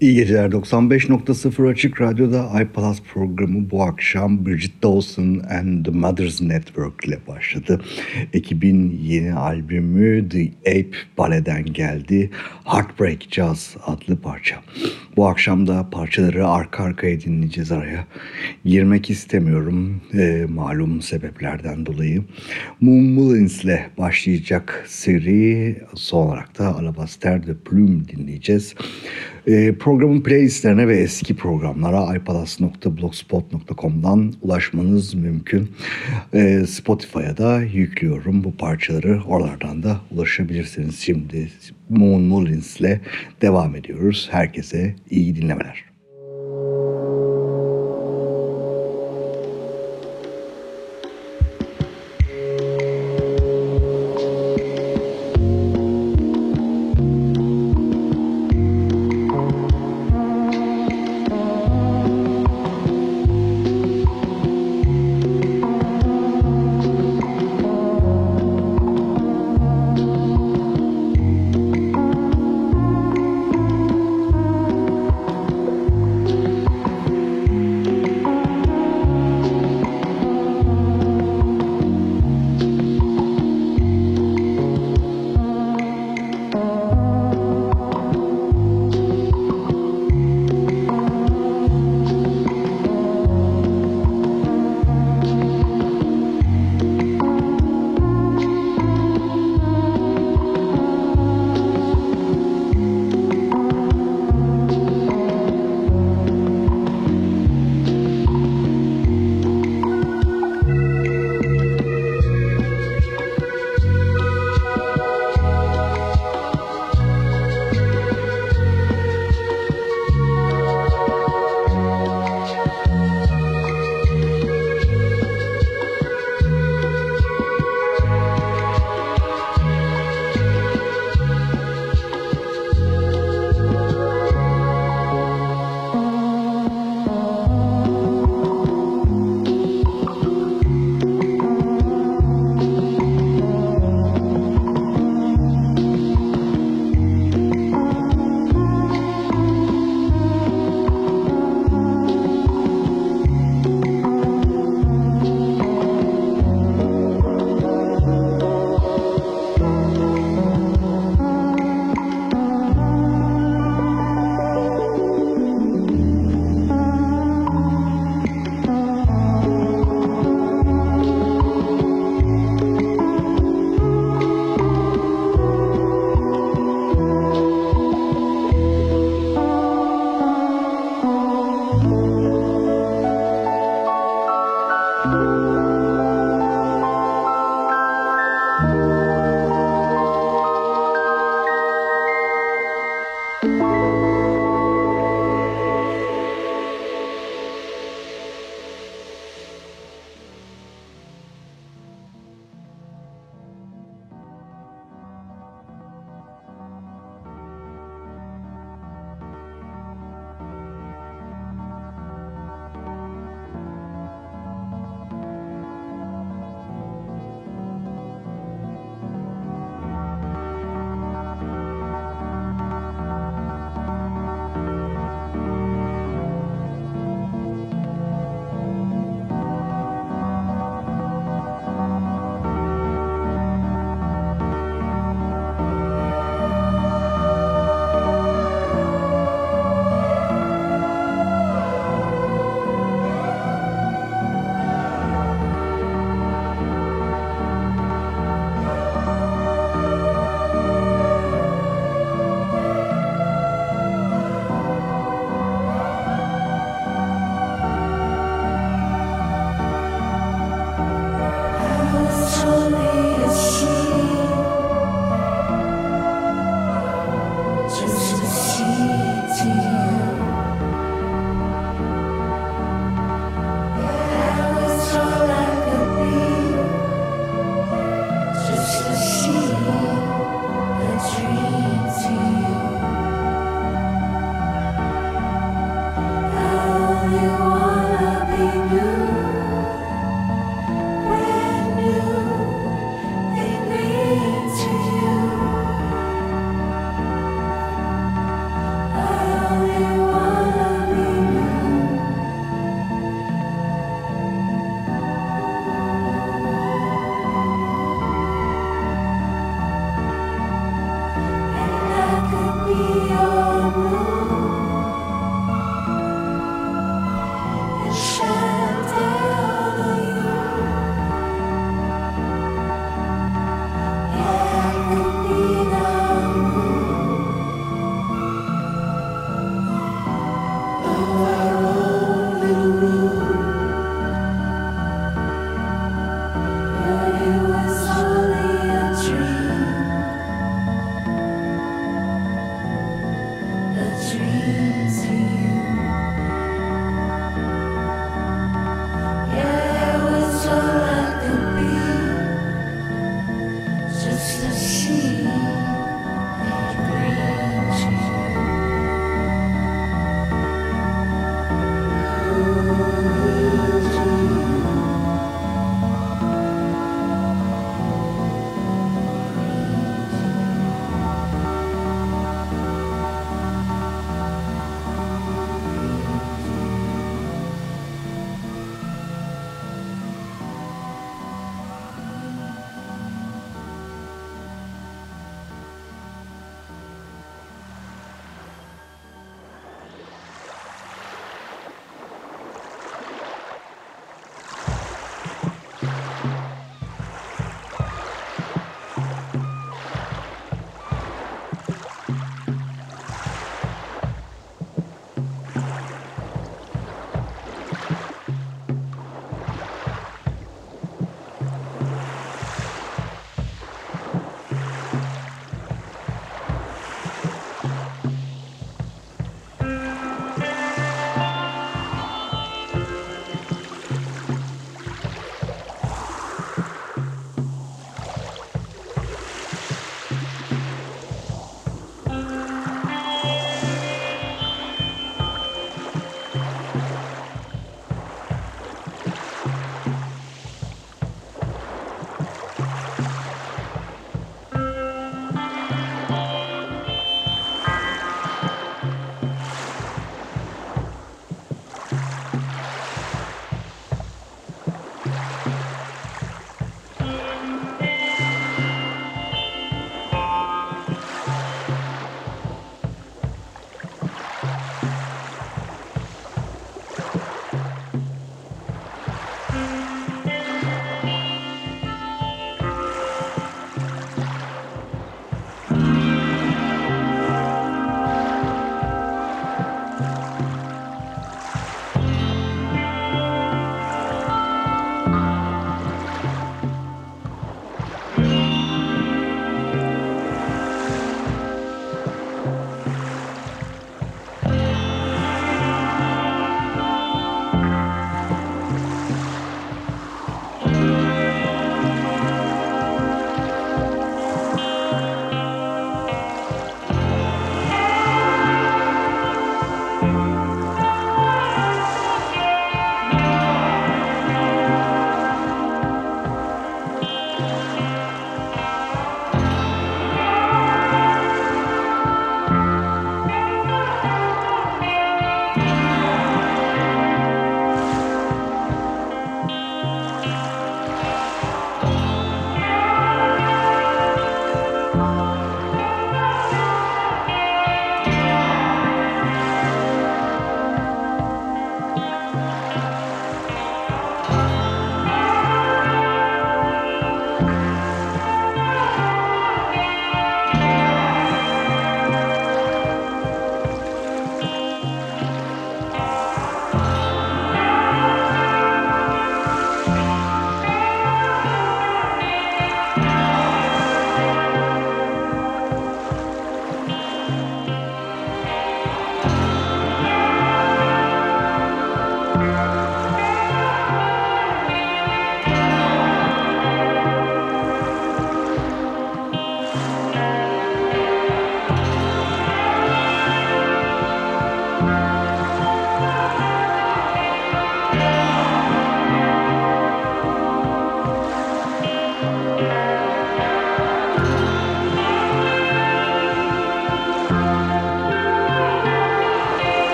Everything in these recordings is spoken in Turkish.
İyi geceler 95.0 Açık Radyo'da iPlus programı bu akşam Bridget Dawson and the Mothers Network ile başladı. Ekibin yeni albümü The Ape Ballet'den geldi. Heartbreak Jazz adlı parça. Bu akşam da parçaları arka arkaya dinleyeceğiz araya. Girmek istemiyorum e, malum sebeplerden dolayı. Moon Mullins ile başlayacak seri son olarak da Alabaster de Plume dinleyeceğiz. E, programın playlistlerine ve eski programlara ipalas.blogspot.com'dan ulaşmanız mümkün. E, Spotify'a da yüklüyorum bu parçaları. Oralardan da ulaşabilirsiniz. Şimdi Moon Mullins ile devam ediyoruz. Herkese iyi dinlemeler.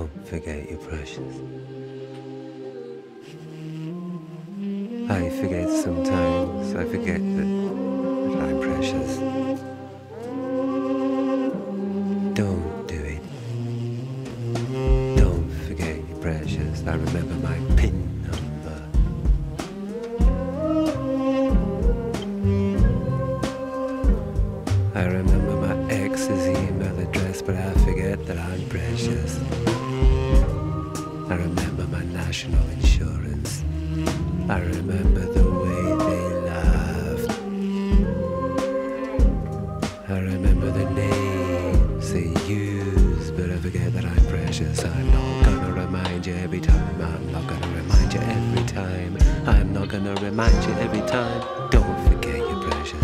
Don't forget your precious. I forget sometimes, I forget that, that I'm precious. I'm. Not gonna remind you every time. I'm not gonna remind you every time. I'm not gonna remind you every time. Don't forget you're precious.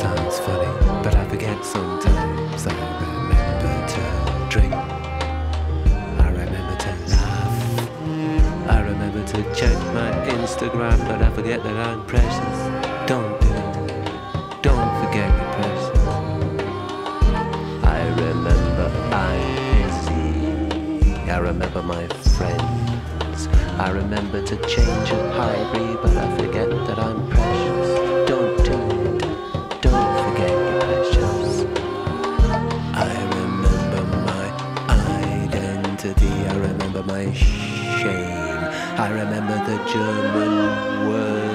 Sounds funny, but I forget sometimes. I remember to drink. I remember to laugh. I remember to check my Instagram, but I forget that I'm precious. My friends. I remember to change a hybrid, but I forget that I'm precious. Don't do it. Don't forget you're precious. I remember my identity. I remember my shame. I remember the German word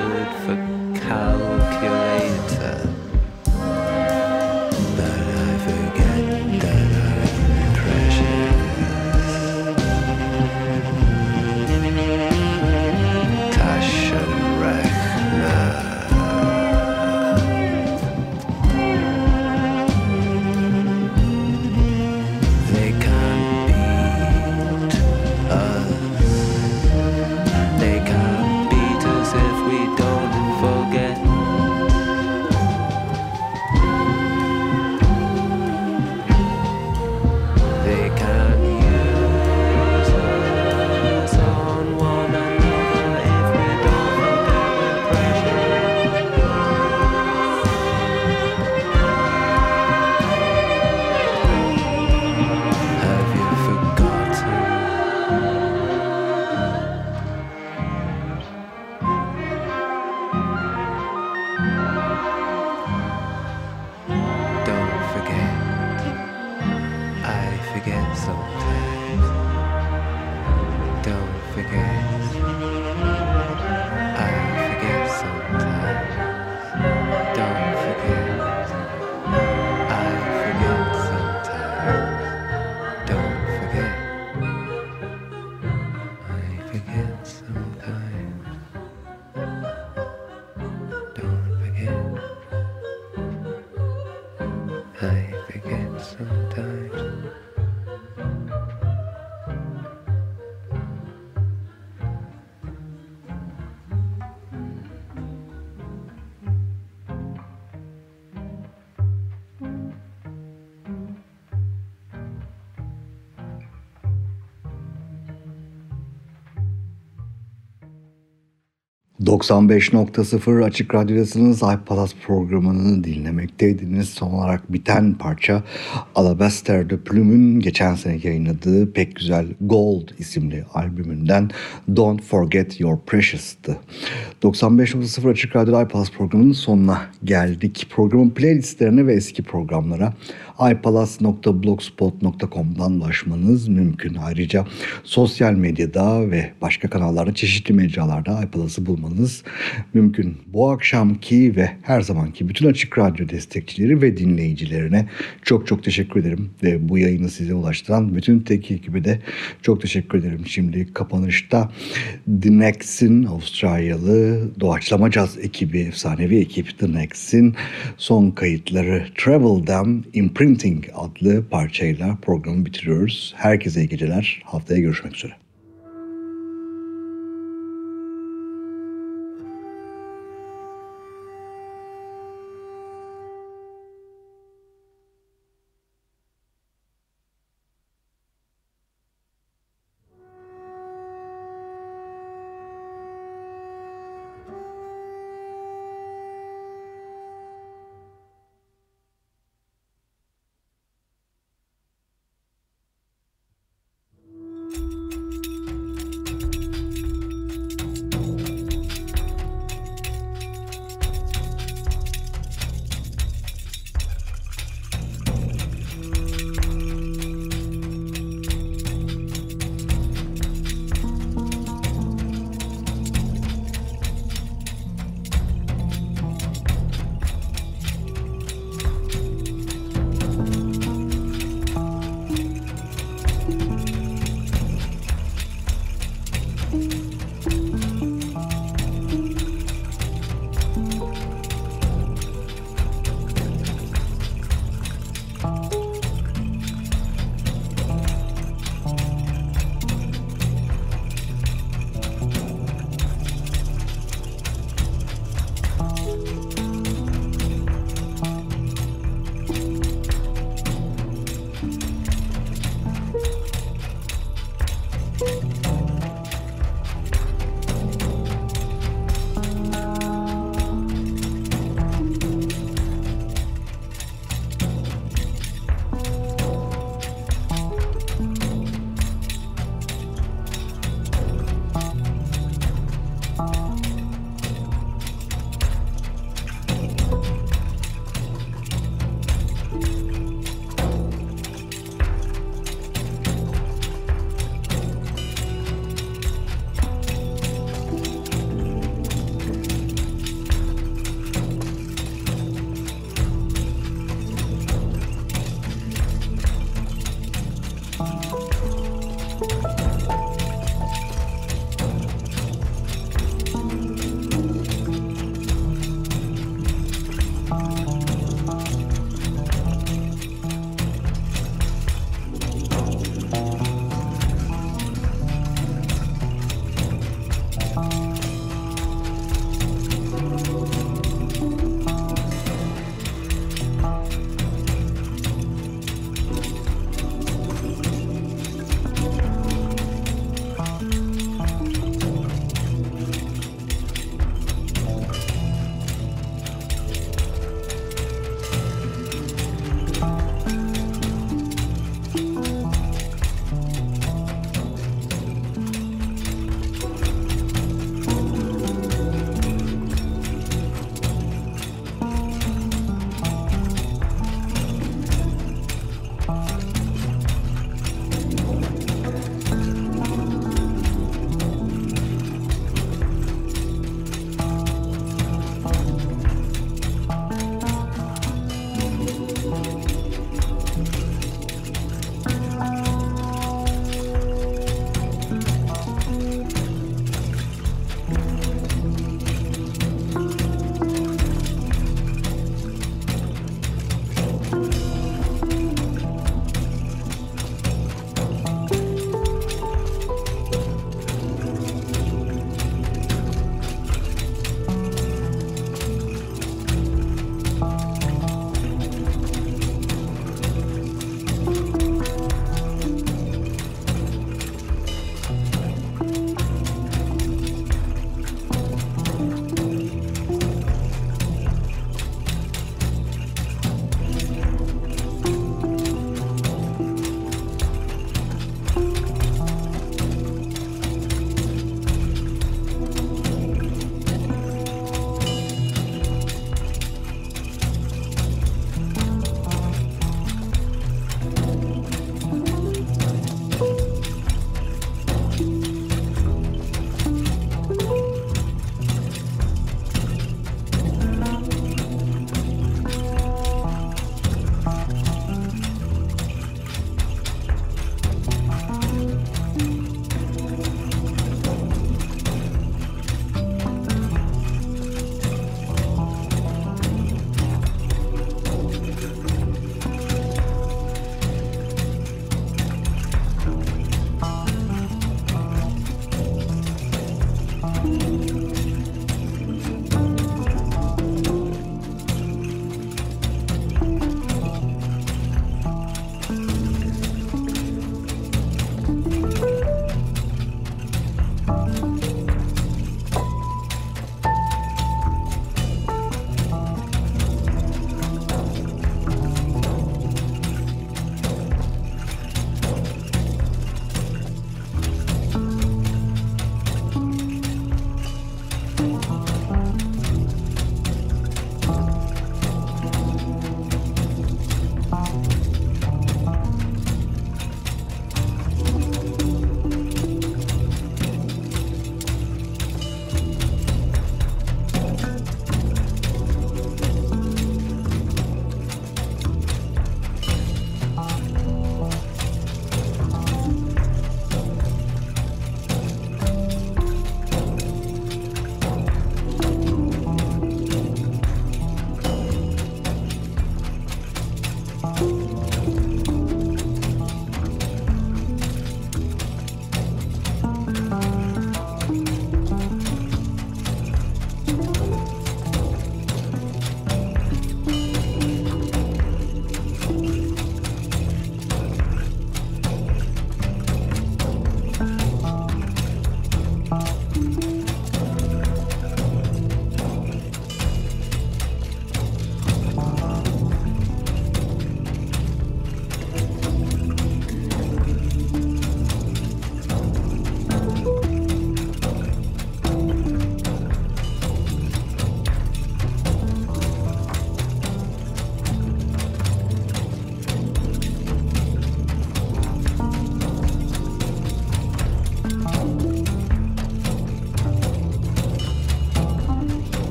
...95.0 Açık Radyo'dasınız. iPalas programını dinlemekteydiniz. Son olarak biten parça... ...Alabaster de Plume'ün geçen sene yayınladığı... ...pek güzel Gold isimli albümünden... ...Don't Forget Your Precious'tı. 95.0 Açık Radyo iPalas programının sonuna geldik. Programın playlistlerine ve eski programlara... ipalas.blogspot.com'dan ulaşmanız mümkün. Ayrıca sosyal medyada ve başka kanallarda çeşitli mecralarda iPalas'ı bulmanız mümkün. Bu akşamki ve her zamanki bütün Açık Radyo destekçileri ve dinleyicilerine çok çok teşekkür ederim. Ve bu yayını size ulaştıran bütün tek ekibe de çok teşekkür ederim. Şimdi kapanışta The Next'in Avustralyalı doğaçlama caz ekibi, efsanevi ekip The Next'in son kayıtları Travel'dan Imprinting adlı parçayla programı bitiriyoruz. Herkese iyi geceler. Haftaya görüşmek üzere.